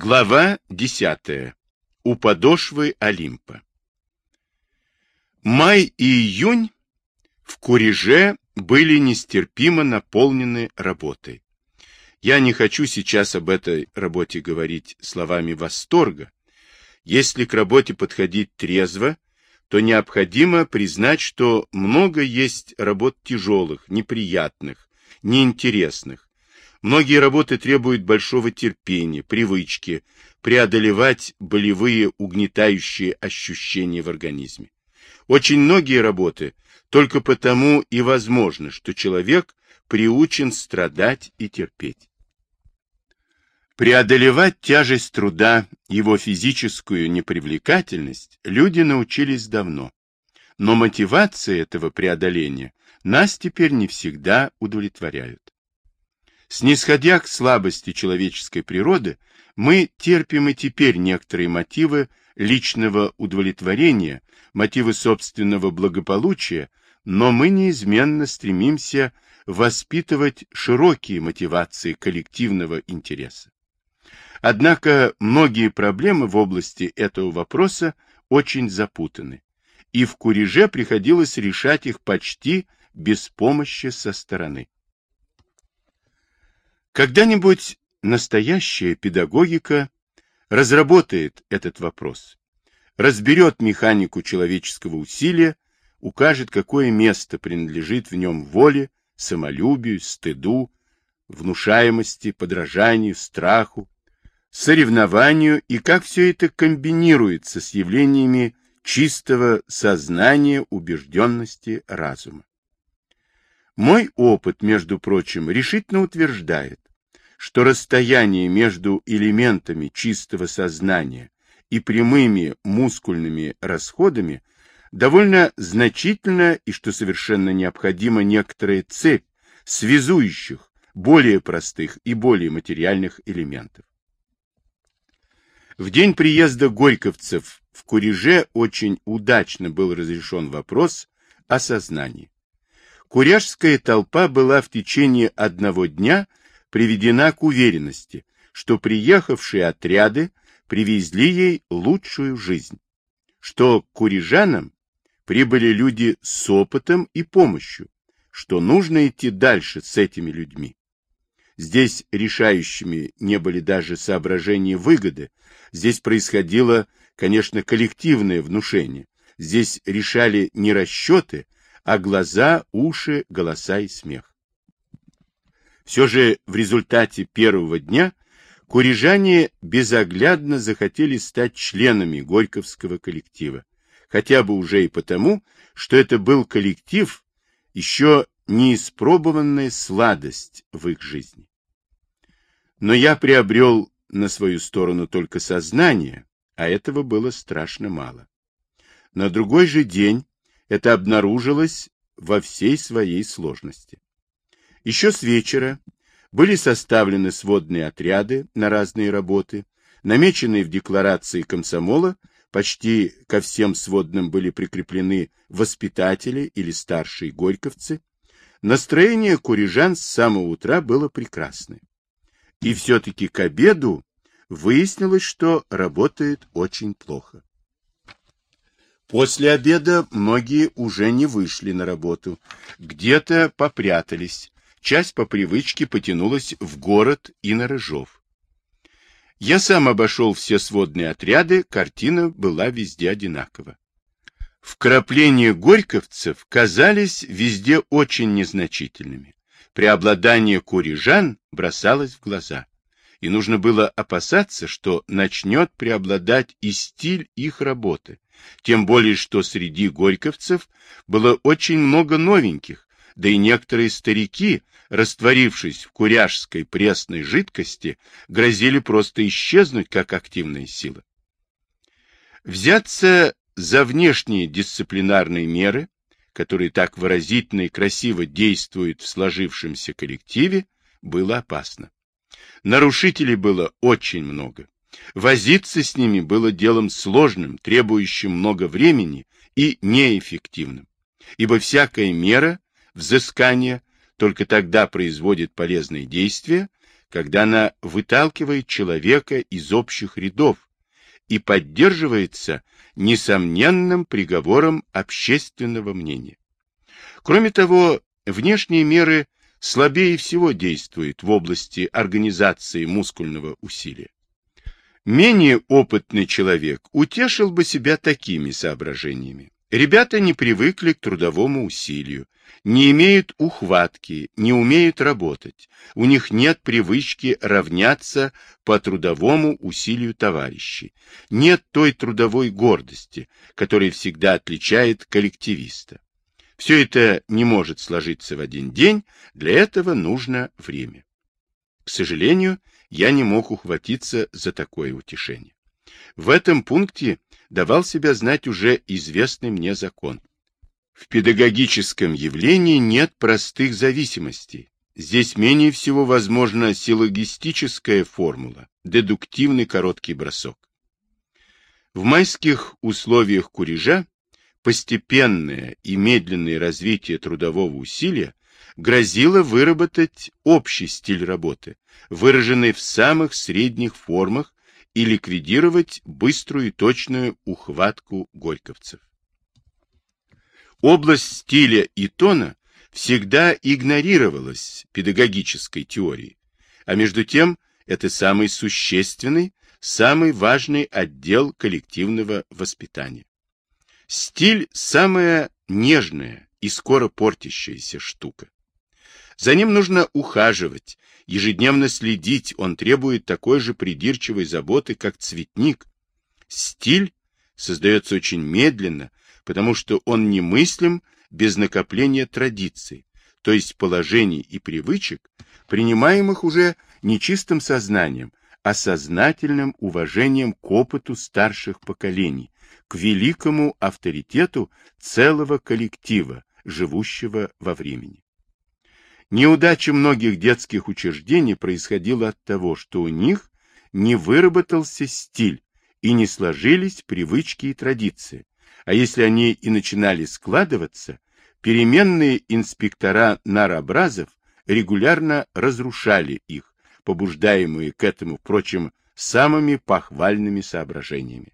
Глава 10. У подошвы Олимпа. Май и июнь в Куреже были нестерпимо наполнены работой. Я не хочу сейчас об этой работе говорить словами восторга. Если к работе подходить трезво, то необходимо признать, что много есть работ тяжелых, неприятных, неинтересных, Многие работы требуют большого терпения, привычки, преодолевать болевые угнетающие ощущения в организме. Очень многие работы только потому и возможно, что человек приучен страдать и терпеть. Преодолевать тяжесть труда, его физическую непривлекательность люди научились давно. Но мотивация этого преодоления нас теперь не всегда удовлетворяют. Снисходя к слабости человеческой природы, мы терпим и теперь некоторые мотивы личного удовлетворения, мотивы собственного благополучия, но мы неизменно стремимся воспитывать широкие мотивации коллективного интереса. Однако многие проблемы в области этого вопроса очень запутаны, и в Куреже приходилось решать их почти без помощи со стороны. Когда-нибудь настоящая педагогика разработает этот вопрос, разберет механику человеческого усилия, укажет, какое место принадлежит в нем воле, самолюбию, стыду, внушаемости, подражанию, страху, соревнованию и как все это комбинируется с явлениями чистого сознания, убежденности, разума. Мой опыт, между прочим, решительно утверждает, что расстояние между элементами чистого сознания и прямыми мускульными расходами довольно значительно и что совершенно необходима некоторая цепь связующих более простых и более материальных элементов. В день приезда горьковцев в Куреже очень удачно был разрешен вопрос о сознании. Куряжская толпа была в течение одного дня приведена к уверенности, что приехавшие отряды привезли ей лучшую жизнь, что к курижанам прибыли люди с опытом и помощью, что нужно идти дальше с этими людьми. Здесь решающими не были даже соображения выгоды, здесь происходило, конечно, коллективное внушение, здесь решали не расчеты, а глаза, уши, голоса и смех. Все же в результате первого дня курижане безоглядно захотели стать членами Горьковского коллектива, хотя бы уже и потому, что это был коллектив, еще неиспробованная сладость в их жизни. Но я приобрел на свою сторону только сознание, а этого было страшно мало. На другой же день это обнаружилось во всей своей сложности. Еще с вечера были составлены сводные отряды на разные работы, намеченные в декларации комсомола, почти ко всем сводным были прикреплены воспитатели или старшие горьковцы. Настроение курижан с самого утра было прекрасное. И все-таки к обеду выяснилось, что работает очень плохо. После обеда многие уже не вышли на работу, где-то попрятались, часть по привычке потянулась в город и на Рыжов. Я сам обошел все сводные отряды, картина была везде одинакова. Вкрапления горьковцев казались везде очень незначительными. Преобладание курижан бросалось в глаза, и нужно было опасаться, что начнет преобладать и стиль их работы, тем более что среди горьковцев было очень много новеньких, да и некоторые старики, растворившись в куряжской пресной жидкости, грозили просто исчезнуть как активная сила. Взяться за внешние дисциплинарные меры, которые так выразительно и красиво действуют в сложившемся коллективе, было опасно. Нарушителей было очень много. Возиться с ними было делом сложным, требующим много времени и неэффективным, ибо всякая мера взыскание только тогда производит полезные действия, когда она выталкивает человека из общих рядов и поддерживается несомненным приговором общественного мнения. Кроме того, внешние меры слабее всего действуют в области организации мускульного усилия. Менее опытный человек утешил бы себя такими соображениями. Ребята не привыкли к трудовому усилию, не имеют ухватки, не умеют работать, у них нет привычки равняться по трудовому усилию товарищей, нет той трудовой гордости, которая всегда отличает коллективиста. Все это не может сложиться в один день, для этого нужно время. К сожалению, я не мог ухватиться за такое утешение. В этом пункте давал себя знать уже известный мне закон. В педагогическом явлении нет простых зависимостей. Здесь менее всего возможна силлогистическая формула, дедуктивный короткий бросок. В майских условиях курежа постепенное и медленное развитие трудового усилия грозило выработать общий стиль работы, выраженный в самых средних формах и ликвидировать быструю и точную ухватку горьковцев. Область стиля и тона всегда игнорировалась педагогической теорией, а между тем это самый существенный, самый важный отдел коллективного воспитания. Стиль – самая нежная и скоро портящаяся штука. За ним нужно ухаживать, ежедневно следить, он требует такой же придирчивой заботы, как цветник. Стиль создается очень медленно, потому что он немыслим без накопления традиций, то есть положений и привычек, принимаемых уже не чистым сознанием, а сознательным уважением к опыту старших поколений, к великому авторитету целого коллектива, живущего во времени. Неудача многих детских учреждений происходила от того, что у них не выработался стиль и не сложились привычки и традиции, а если они и начинали складываться, переменные инспектора наробразов регулярно разрушали их, побуждаемые к этому, впрочем, самыми похвальными соображениями.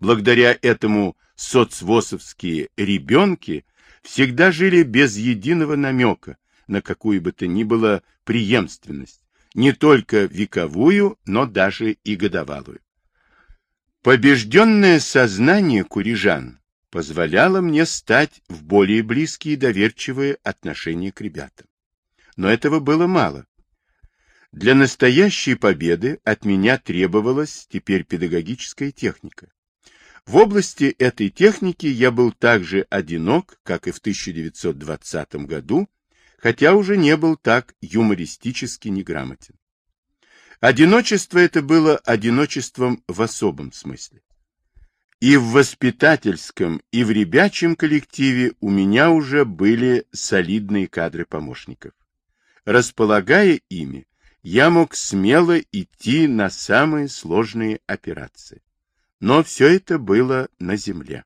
Благодаря этому соцвосовские ребенки всегда жили без единого намека на какую бы то ни было преемственность, не только вековую, но даже и годовалую. Побежденное сознание курижан позволяло мне стать в более близкие и доверчивые отношения к ребятам. Но этого было мало. Для настоящей победы от меня требовалась теперь педагогическая техника. В области этой техники я был так же одинок, как и в 1920 году, хотя уже не был так юмористически неграмотен. Одиночество это было одиночеством в особом смысле. И в воспитательском, и в ребячем коллективе у меня уже были солидные кадры помощников. Располагая ими, я мог смело идти на самые сложные операции. Но все это было на земле.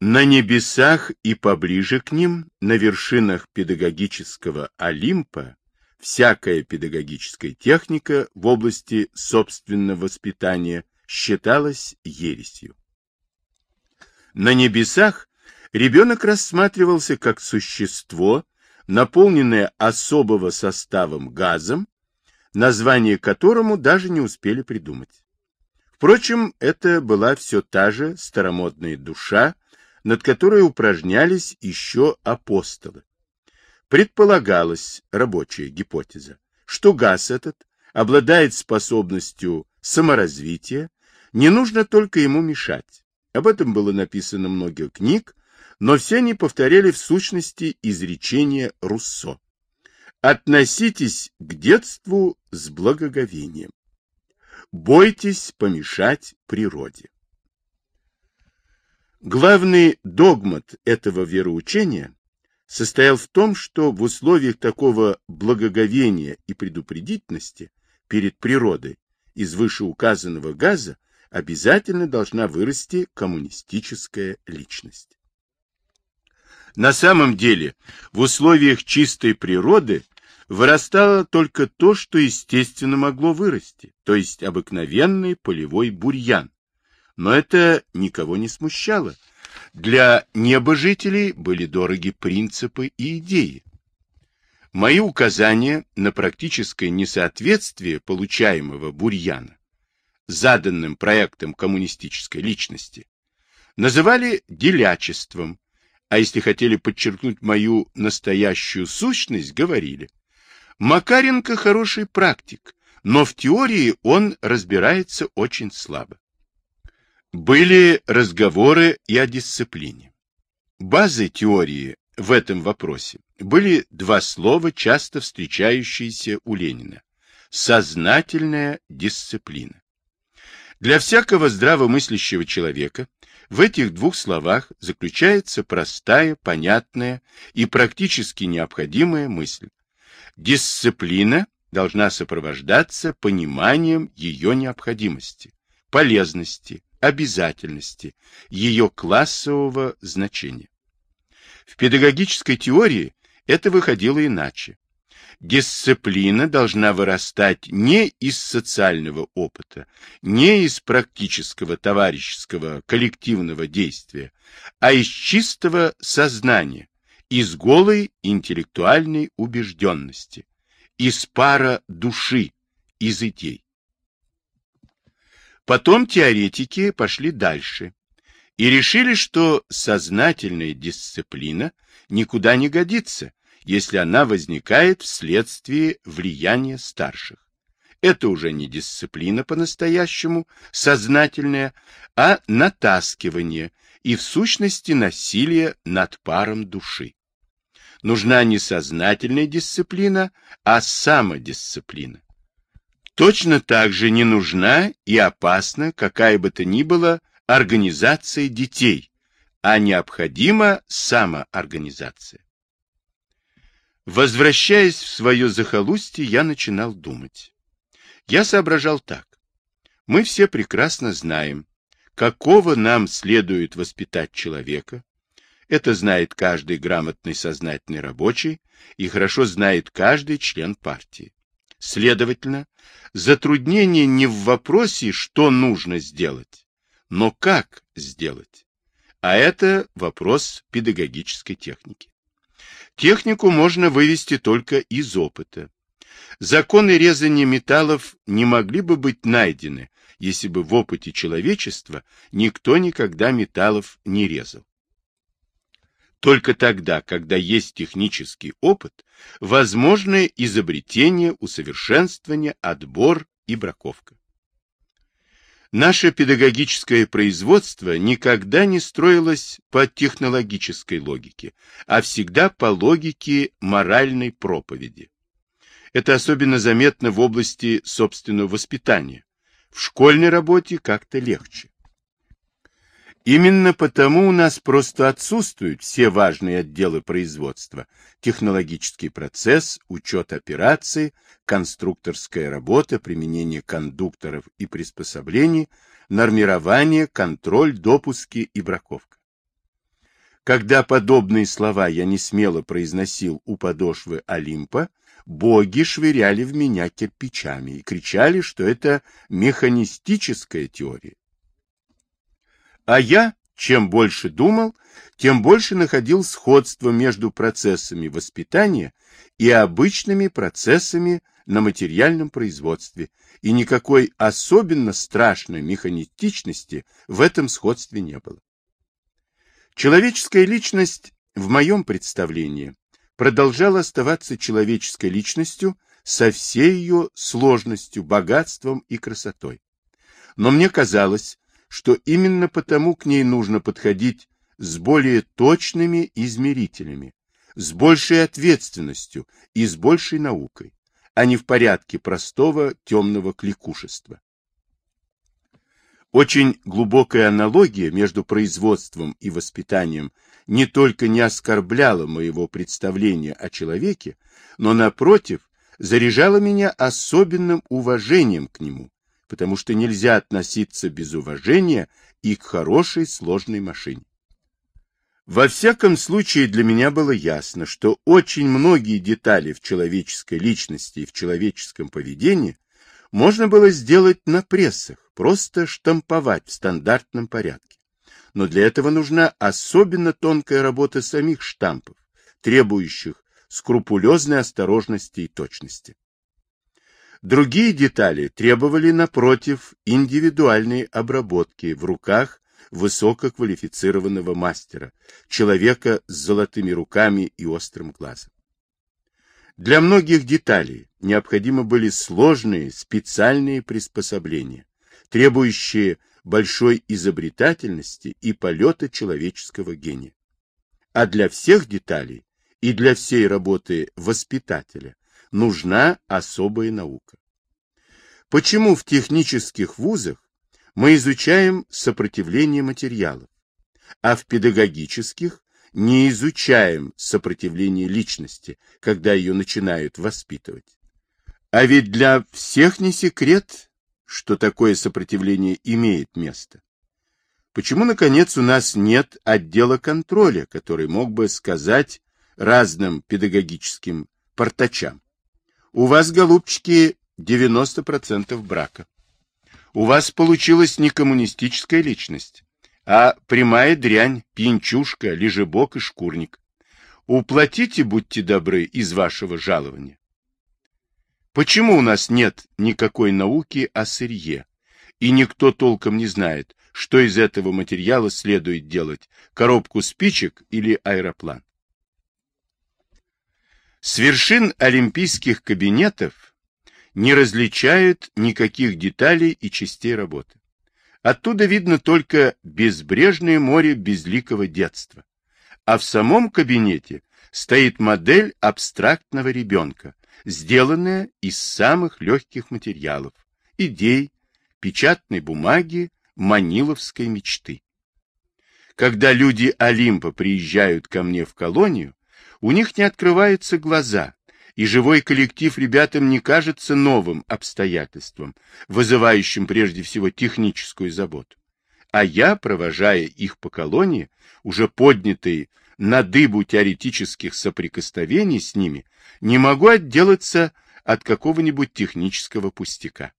На небесах и поближе к ним, на вершинах педагогического Олимпа, всякая педагогическая техника в области собственного воспитания считалась ересью. На небесах ребенок рассматривался как существо, наполненное особого составом газом, название которому даже не успели придумать. Впрочем, это была все та же старомодная душа, над которой упражнялись еще апостолы. Предполагалась рабочая гипотеза, что газ этот обладает способностью саморазвития, не нужно только ему мешать. Об этом было написано много книг, но все они повторяли в сущности изречение Руссо. Относитесь к детству с благоговением. Бойтесь помешать природе. Главный догмат этого вероучения состоял в том, что в условиях такого благоговения и предупредительности перед природой из вышеуказанного газа обязательно должна вырасти коммунистическая личность. На самом деле, в условиях чистой природы вырастало только то, что естественно могло вырасти, то есть обыкновенный полевой бурьян. Но это никого не смущало. Для небожителей были дороги принципы и идеи. Мои указания на практическое несоответствие получаемого бурьяна заданным проектом коммунистической личности называли делячеством, а если хотели подчеркнуть мою настоящую сущность, говорили. Макаренко хороший практик, но в теории он разбирается очень слабо. Были разговоры и о дисциплине. Базой теории в этом вопросе были два слова, часто встречающиеся у Ленина. Сознательная дисциплина. Для всякого здравомыслящего человека в этих двух словах заключается простая, понятная и практически необходимая мысль. Дисциплина должна сопровождаться пониманием ее необходимости, полезности, обязательности, ее классового значения. В педагогической теории это выходило иначе. Дисциплина должна вырастать не из социального опыта, не из практического товарищеского коллективного действия, а из чистого сознания, из голой интеллектуальной убежденности, из пара души, из идей. Потом теоретики пошли дальше и решили, что сознательная дисциплина никуда не годится, если она возникает вследствие влияния старших. Это уже не дисциплина по-настоящему, сознательная, а натаскивание и в сущности насилие над паром души. Нужна не сознательная дисциплина, а самодисциплина. Точно так же не нужна и опасна какая бы то ни была организация детей, а необходима самоорганизация. Возвращаясь в свое захолустье, я начинал думать. Я соображал так. Мы все прекрасно знаем, какого нам следует воспитать человека. Это знает каждый грамотный сознательный рабочий и хорошо знает каждый член партии. Следовательно, затруднение не в вопросе, что нужно сделать, но как сделать. А это вопрос педагогической техники. Технику можно вывести только из опыта. Законы резания металлов не могли бы быть найдены, если бы в опыте человечества никто никогда металлов не резал. Только тогда, когда есть технический опыт, возможны изобретение, усовершенствование, отбор и браковка. Наше педагогическое производство никогда не строилось по технологической логике, а всегда по логике моральной проповеди. Это особенно заметно в области собственного воспитания. В школьной работе как-то легче. Именно потому у нас просто отсутствуют все важные отделы производства. Технологический процесс, учет операций, конструкторская работа, применение кондукторов и приспособлений, нормирование, контроль, допуски и браковка. Когда подобные слова я не смело произносил у подошвы Олимпа, боги швыряли в меня кирпичами и кричали, что это механистическая теория. А я, чем больше думал, тем больше находил сходство между процессами воспитания и обычными процессами на материальном производстве, и никакой особенно страшной механистичности в этом сходстве не было. Человеческая личность, в моем представлении, продолжала оставаться человеческой личностью со всей ее сложностью, богатством и красотой. Но мне казалось, что именно потому к ней нужно подходить с более точными измерителями, с большей ответственностью и с большей наукой, а не в порядке простого темного кликушества. Очень глубокая аналогия между производством и воспитанием не только не оскорбляла моего представления о человеке, но, напротив, заряжала меня особенным уважением к нему, потому что нельзя относиться без уважения и к хорошей сложной машине. Во всяком случае, для меня было ясно, что очень многие детали в человеческой личности и в человеческом поведении можно было сделать на прессах, просто штамповать в стандартном порядке. Но для этого нужна особенно тонкая работа самих штампов, требующих скрупулезной осторожности и точности. Другие детали требовали, напротив, индивидуальной обработки в руках высококвалифицированного мастера, человека с золотыми руками и острым глазом. Для многих деталей необходимы были сложные специальные приспособления, требующие большой изобретательности и полета человеческого гения. А для всех деталей и для всей работы воспитателя нужна особая наука. Почему в технических вузах мы изучаем сопротивление материалов, а в педагогических не изучаем сопротивление личности, когда ее начинают воспитывать? А ведь для всех не секрет, что такое сопротивление имеет место. Почему, наконец, у нас нет отдела контроля, который мог бы сказать разным педагогическим портачам? У вас, голубчики, 90% брака. У вас получилась не коммунистическая личность, а прямая дрянь, пьянчушка, лежебок и шкурник. Уплатите, будьте добры, из вашего жалования. Почему у нас нет никакой науки о сырье, и никто толком не знает, что из этого материала следует делать, коробку спичек или аэроплан? С вершин олимпийских кабинетов не различают никаких деталей и частей работы. Оттуда видно только безбрежное море безликого детства. А в самом кабинете стоит модель абстрактного ребенка, сделанная из самых легких материалов, идей, печатной бумаги, маниловской мечты. Когда люди Олимпа приезжают ко мне в колонию, у них не открываются глаза, и живой коллектив ребятам не кажется новым обстоятельством, вызывающим прежде всего техническую заботу. А я, провожая их по колонии, уже поднятый на дыбу теоретических соприкосновений с ними, не могу отделаться от какого-нибудь технического пустяка.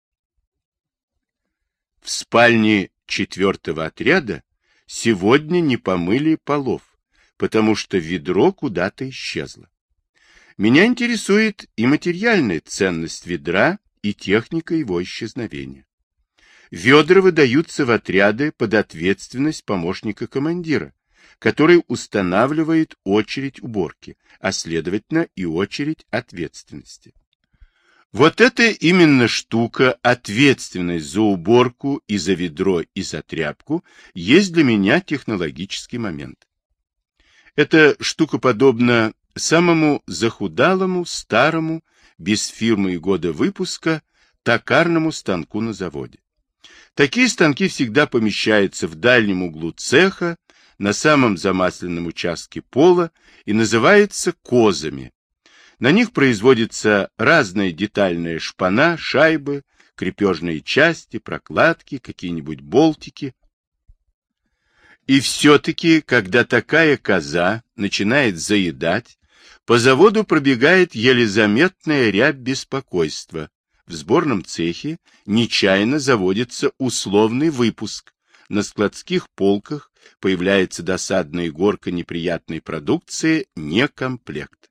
В спальне четвертого отряда сегодня не помыли полов, потому что ведро куда-то исчезло. Меня интересует и материальная ценность ведра, и техника его исчезновения. Ведра выдаются в отряды под ответственность помощника командира, который устанавливает очередь уборки, а следовательно и очередь ответственности. Вот это именно штука, ответственность за уборку и за ведро и за тряпку, есть для меня технологический момент. Эта штука подобна самому захудалому, старому, без фирмы и года выпуска, токарному станку на заводе. Такие станки всегда помещаются в дальнем углу цеха, на самом замасленном участке пола и называются козами. На них производится разная детальная шпана, шайбы, крепежные части, прокладки, какие-нибудь болтики. И все-таки, когда такая коза начинает заедать, по заводу пробегает еле заметная рябь беспокойства. В сборном цехе нечаянно заводится условный выпуск. На складских полках появляется досадная горка неприятной продукции, некомплект.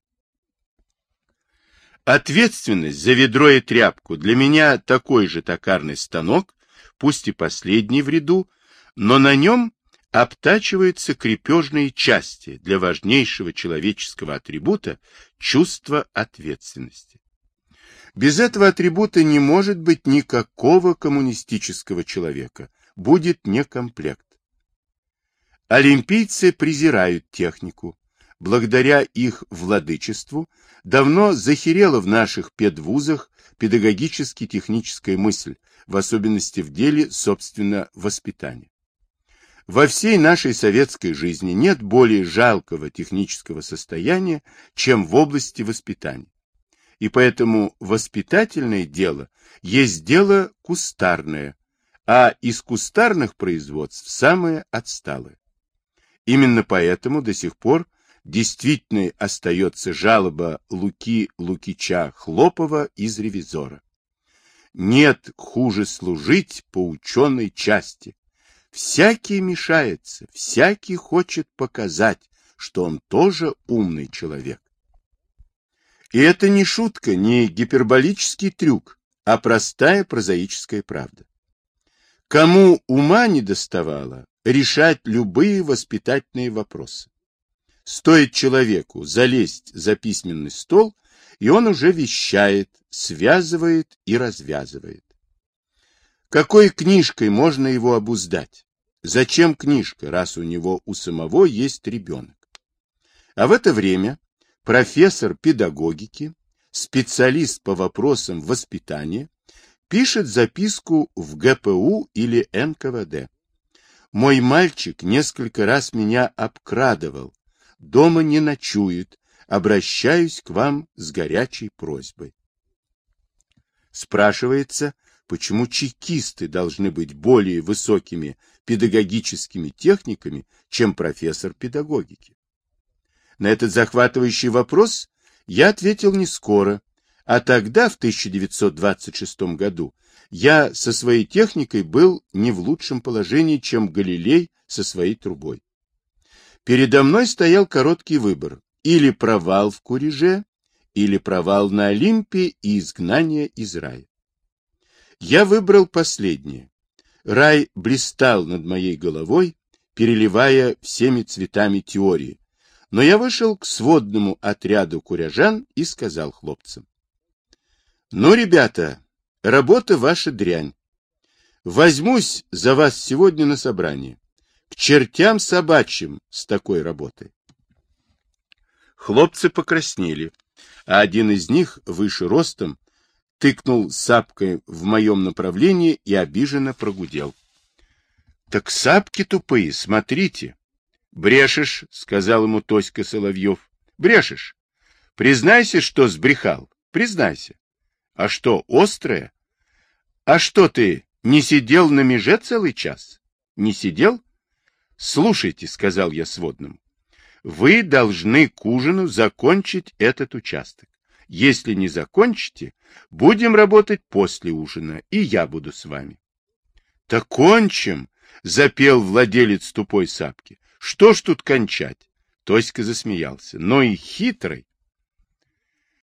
Ответственность за ведро и тряпку для меня такой же токарный станок, пусть и последний в ряду, но на нем обтачиваются крепежные части для важнейшего человеческого атрибута чувства ответственности. Без этого атрибута не может быть никакого коммунистического человека, будет некомплект. Олимпийцы презирают технику. Благодаря их владычеству давно захерела в наших педвузах педагогически-техническая мысль, в особенности в деле, собственно, воспитания. Во всей нашей советской жизни нет более жалкого технического состояния, чем в области воспитания. И поэтому воспитательное дело есть дело кустарное, а из кустарных производств самое отсталое. Именно поэтому до сих пор действительно остается жалоба Луки Лукича Хлопова из «Ревизора». Нет хуже служить по ученой части. Всякий мешается, всякий хочет показать, что он тоже умный человек. И это не шутка, не гиперболический трюк, а простая прозаическая правда. Кому ума не доставало решать любые воспитательные вопросы. Стоит человеку залезть за письменный стол, и он уже вещает, связывает и развязывает. Какой книжкой можно его обуздать? Зачем книжка, раз у него у самого есть ребенок? А в это время профессор педагогики, специалист по вопросам воспитания, пишет записку в ГПУ или НКВД. Мой мальчик несколько раз меня обкрадывал, дома не ночует, обращаюсь к вам с горячей просьбой. Спрашивается, почему чекисты должны быть более высокими педагогическими техниками, чем профессор педагогики. На этот захватывающий вопрос я ответил не скоро, а тогда, в 1926 году, я со своей техникой был не в лучшем положении, чем Галилей со своей трубой. Передо мной стоял короткий выбор – или провал в Куриже, или провал на Олимпе и изгнание из рая. Я выбрал последнее. Рай блистал над моей головой, переливая всеми цветами теории, но я вышел к сводному отряду куряжан и сказал хлопцам. Ну, ребята, работа ваша дрянь. Возьмусь за вас сегодня на собрание. К чертям собачьим с такой работой. Хлопцы покраснели, а один из них, выше ростом, тыкнул сапкой в моем направлении и обиженно прогудел. — Так сапки тупые, смотрите. — Брешешь, — сказал ему Тоська Соловьев. — Брешешь. Признайся, что сбрехал. Признайся. А что, острое? А что ты, не сидел на меже целый час? Не сидел? Слушайте, — сказал я сводному, — вы должны к ужину закончить этот участок. Если не закончите, будем работать после ужина, и я буду с вами. — Так кончим, — запел владелец тупой сапки. Что ж тут кончать? Тоська засмеялся. Но и хитрый.